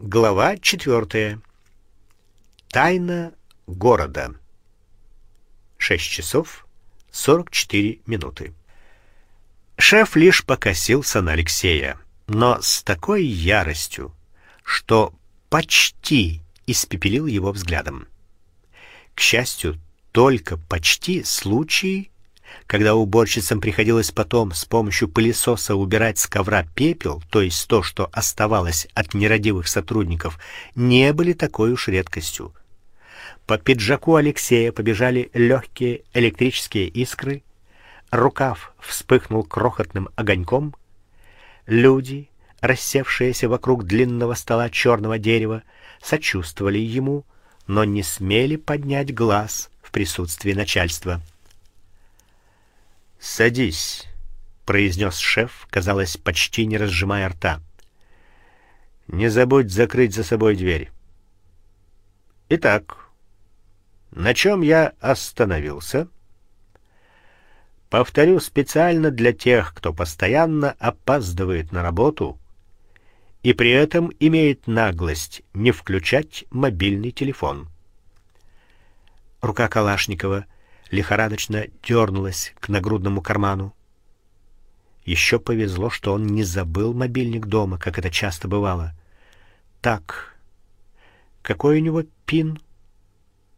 Глава четвертая. Тайна города. 6 часов 44 минуты. Шеф лишь покосился на Алексея, но с такой яростью, что почти испепелил его взглядом. К счастью, только почти случай, когда уборщицам приходилось потом с помощью пылесоса убирать с ковра пепел, то есть то, что оставалось от нерадивых сотрудников, не были такой уж редкостью. По пиджаку Алексея побежали легкие электрические искры, рукав вспыхнул крохотным огоньком. Люди, рассевшиеся вокруг длинного стола черного дерева, сочувствовали ему, но не смели поднять глаз в присутствии начальства. "Садись", произнес шеф, казалось, почти не разжимая рта. "Не забудь закрыть за собой дверь". Итак, на чем я остановился? Повторю специально для тех, кто постоянно опаздывает на работу и при этом имеет наглость не включать мобильный телефон. Рука Калашникова лихорадочно дернулась к нагрудному карману. Еще повезло, что он не забыл мобильник дома, как это часто бывало. Так. Какой у него пин?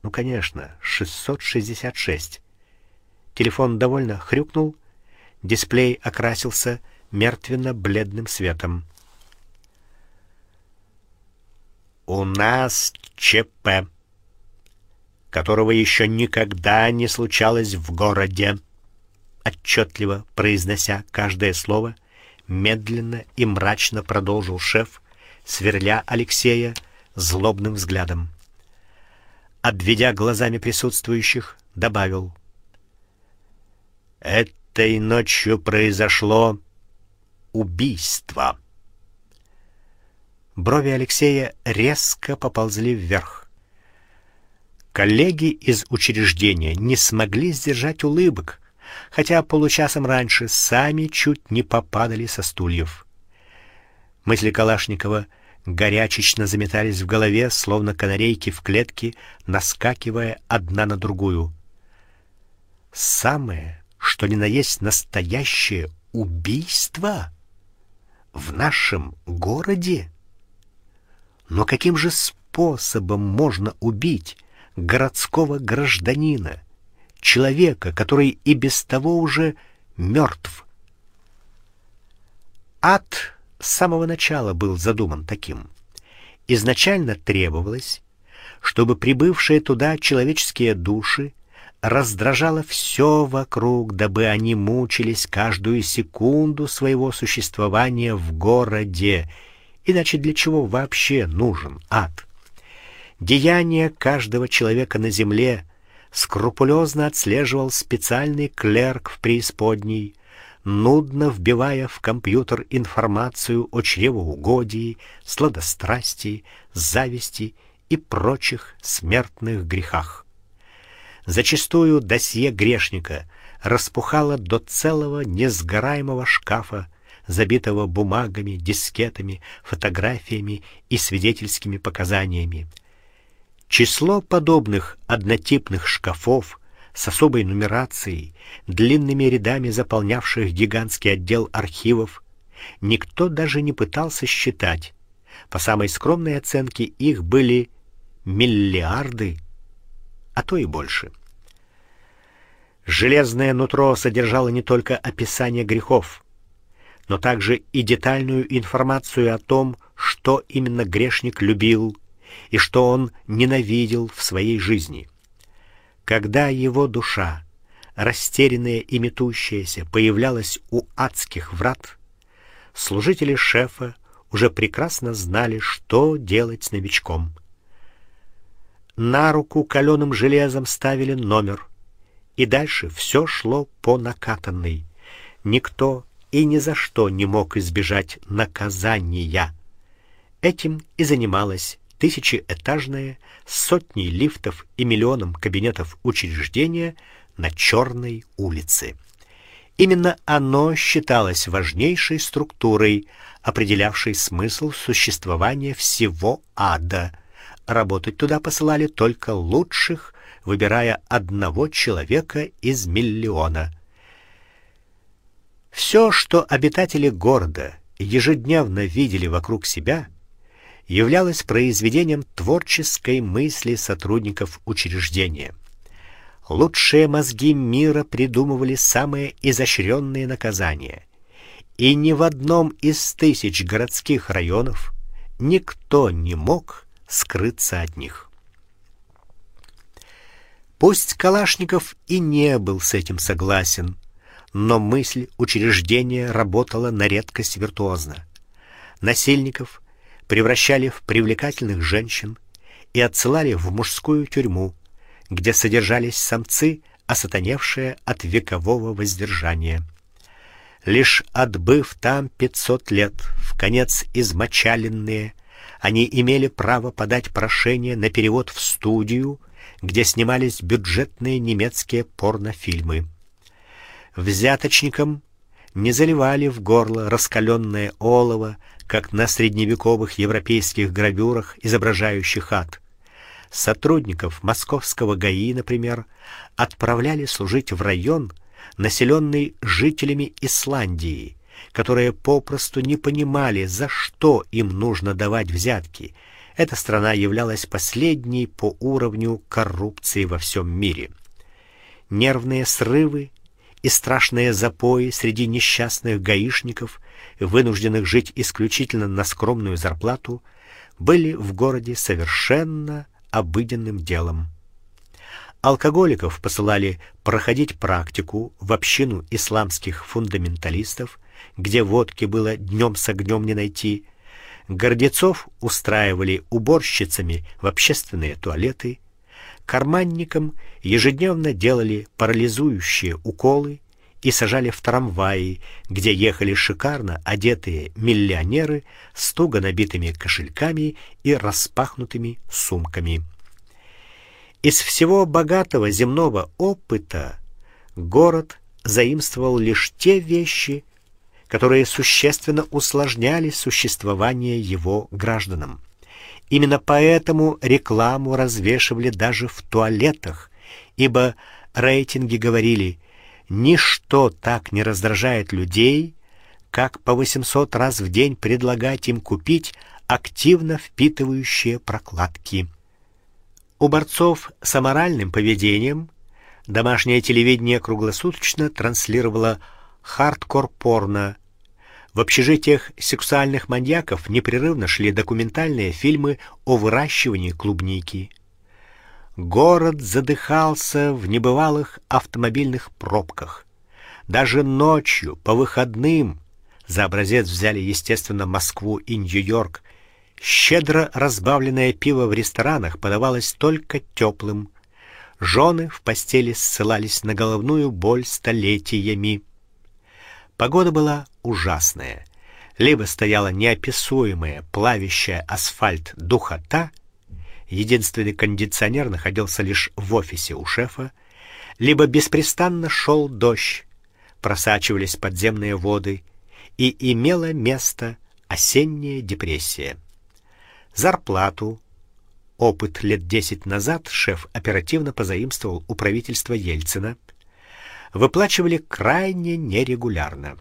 Ну, конечно, 666. Телефон довольно хрюкнул, дисплей окрасился мертвенно-бледным светом. У нас ЧП которого еще никогда не случалось в городе. Отчетливо произнося каждое слово, медленно и мрачно продолжил шеф, сверля Алексея злобным взглядом. Обведя глазами присутствующих, добавил: "Этой ночью произошло убийство". Брови Алексея резко поползли вверх. Коллеги из учреждения не смогли сдержать улыбок, хотя получасом раньше сами чуть не попадали со стульев. Мысли Калашникова горячечно заметались в голове, словно канарейки в клетке, наскакивая одна на другую. Самое, что ни на есть настоящее убийство в нашем городе. Но каким же способом можно убить городского гражданина, человека, который и без того уже мертв. Ад с самого начала был задуман таким. Изначально требовалось, чтобы прибывшие туда человеческие души раздражало все вокруг, дабы они мучились каждую секунду своего существования в городе. Иначе для чего вообще нужен ад? Деяния каждого человека на земле скрупулезно отслеживал специальный клерк в преисподней, нудно вбивая в компьютер информацию о чревоугодии, сладострастии, зависти и прочих смертных грехах. Зачастую досье грешника распухало до целого несгораемого шкафа, забитого бумагами, дискетами, фотографиями и свидетельскими показаниями. Число подобных однотипных шкафов с особой нумерацией, длинными рядами заполнявших гигантский отдел архивов, никто даже не пытался считать. По самой скромной оценке их были миллиарды, а то и больше. Железное нутро содержало не только описание грехов, но также и детальную информацию о том, что именно грешник любил, и что он ненавидел в своей жизни. Когда его душа, растерянная и метущаяся, появлялась у адских врат, служители шефа уже прекрасно знали, что делать с новичком. На руку каленым железом ставили номер, и дальше все шло по накатанной. Никто и ни за что не мог избежать наказания. Этим и занималась тысячеэтажное с сотней лифтов и миллионом кабинетов учреждение на Черной улице. Именно оно считалось важнейшей структурой, определявшей смысл существования всего ада. Работать туда посылали только лучших, выбирая одного человека из миллиона. Все, что обитатели города ежедневно видели вокруг себя, являлось произведением творческой мысли сотрудников учреждения. Лучшие мозги мира придумывали самые изощренные наказания. И ни в одном из тысяч городских районов никто не мог скрыться от них. Пусть Калашников и не был с этим согласен, но мысль учреждения работала на редкость виртуозно. Насильников превращали в привлекательных женщин и отсылали в мужскую тюрьму, где содержались самцы, осатаневшие от векового воздержания. Лишь отбыв там пятьсот лет, в конец измочаленные, они имели право подать прошение на перевод в студию, где снимались бюджетные немецкие порнофильмы. Взяточникам не заливали в горло раскаленное олово, как на средневековых европейских гравюрах, изображающих ад сотрудников московского ГАИ, например, отправляли служить в район, населенный жителями Исландии, которые попросту не понимали, за что им нужно давать взятки. Эта страна являлась последней по уровню коррупции во всем мире. Нервные срывы и страшные запои среди несчастных гаишников, вынужденных жить исключительно на скромную зарплату, были в городе совершенно обыденным делом. Алкоголиков посылали проходить практику в общину исламских фундаменталистов, где водки было днем с огнем не найти. Гордецов устраивали уборщицами в общественные туалеты, карманникам ежедневно делали парализующие уколы и сажали в трамваи, где ехали шикарно одетые миллионеры с туго набитыми кошельками и распахнутыми сумками. Из всего богатого земного опыта город заимствовал лишь те вещи, которые существенно усложняли существование его гражданам. Именно поэтому рекламу развешивали даже в туалетах, ибо рейтинги говорили: Ничто так не раздражает людей, как по 800 раз в день предлагать им купить активно впитывающие прокладки. У борцов с аморальным поведением домашнее телевидение круглосуточно транслировало хардкор-порно. В общежитиях сексуальных маньяков непрерывно шли документальные фильмы о выращивании клубники. Город задыхался в небывалых автомобильных пробках. Даже ночью, по выходным, за образец взяли, естественно, Москву и Нью-Йорк. Щедро разбавленное пиво в ресторанах подавалось только теплым. Жены в постели ссылались на головную боль столетиями. Погода была ужасная. Либо стояла неописуемая, плавящая асфальт духота, единственный кондиционер находился лишь в офисе у шефа, либо беспрестанно шел дождь, просачивались подземные воды, и имела место осенняя депрессия. Зарплату опыт лет десять назад шеф оперативно позаимствовал у правительства Ельцина, выплачивали крайне нерегулярно.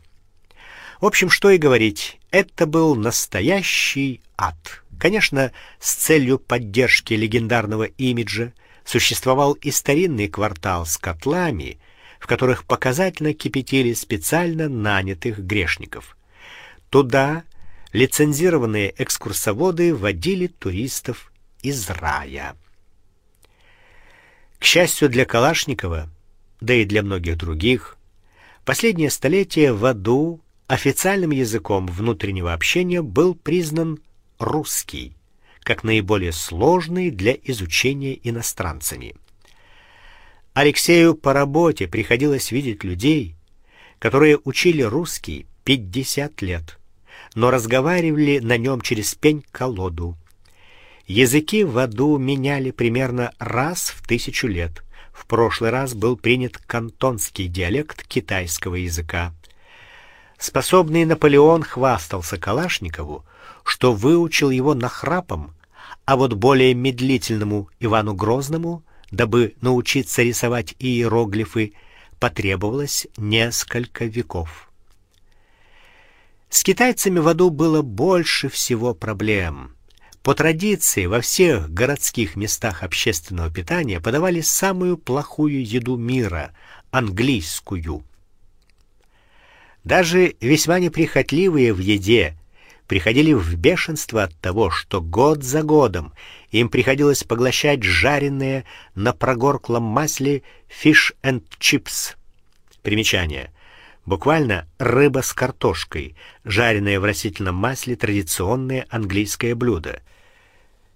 В общем, что и говорить, это был настоящий ад. Конечно, с целью поддержки легендарного имиджа существовал и старинный квартал с котлами, в которых показательно кипятили специально нанятых грешников. Туда лицензированные экскурсоводы водили туристов из рая. К счастью для Калашникова, да и для многих других, последнее столетие в аду официальным языком внутреннего общения был признан русский как наиболее сложный для изучения иностранцами. Алексею по работе приходилось видеть людей, которые учили русский 50 лет, но разговаривали на нем через пень-колоду. Языки в аду меняли примерно раз в тысячу лет. В прошлый раз был принят кантонский диалект китайского языка. Способный Наполеон хвастался Калашникову, что выучил его нахрапом, а вот более медлительному Ивану Грозному, дабы научиться рисовать иероглифы, потребовалось несколько веков. С китайцами в аду было больше всего проблем. По традиции во всех городских местах общественного питания подавали самую плохую еду мира английскую. Даже весьма неприхотливые в еде приходили в бешенство от того, что год за годом им приходилось поглощать жареные на прогорклом масле fish and chips. Примечание: буквально рыба с картошкой, жареная в растительном масле, традиционное английское блюдо.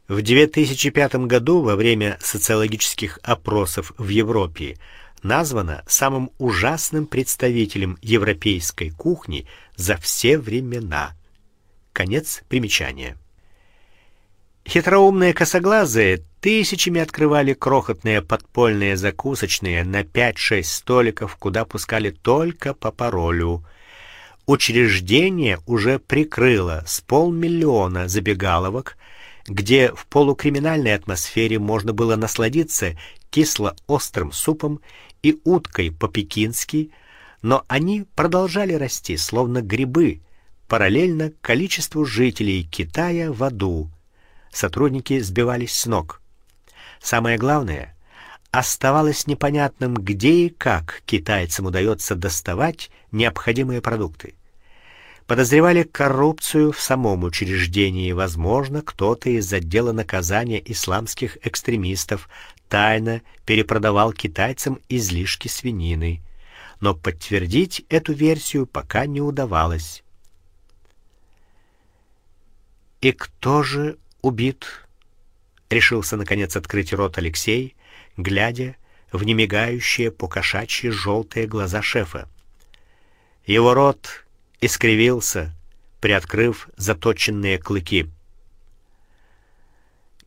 В 2005 году во время социологических опросов в Европе названа самым ужасным представителем европейской кухни за все времена. Конец примечания. Хитроумные косоглазые тысячами открывали крохотные подпольные закусочные на 5-6 столиков, куда пускали только по паролю. Учреждение уже прикрыло с полмиллиона забегаловок, где в полукриминальной атмосфере можно было насладиться кисло-острым супом и уткой по-пекински, но они продолжали расти словно грибы, параллельно количеству жителей Китая в аду сотрудники сбивались с ног. Самое главное, оставалось непонятным, где и как китайцам удается доставать необходимые продукты. Подозревали коррупцию в самом учреждении, возможно, кто-то из отдела наказания исламских экстремистов тайно перепродавал китайцам излишки свинины, но подтвердить эту версию пока не удавалось. И кто же убит, решился наконец открыть рот Алексей, глядя в немигающие покошачьи желтые глаза шефа. Его рот искривился, приоткрыв заточенные клыки.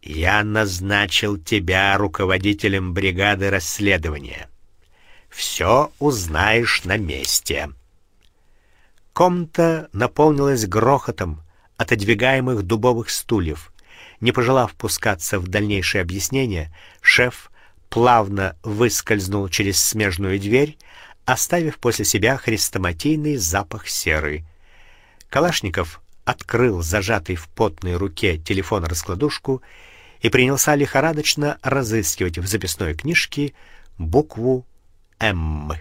Я назначил тебя руководителем бригады расследования. Все узнаешь на месте. Комната наполнилась грохотом отодвигаемых дубовых стульев. Не пожелав пускаться в дальнейшие объяснения, шеф плавно выскользнул через смежную дверь, оставив после себя хрестоматийный запах серы. Калашников открыл зажатый в потной руке телефон-раскладушку и принялся лихорадочно разыскивать в записной книжке букву М.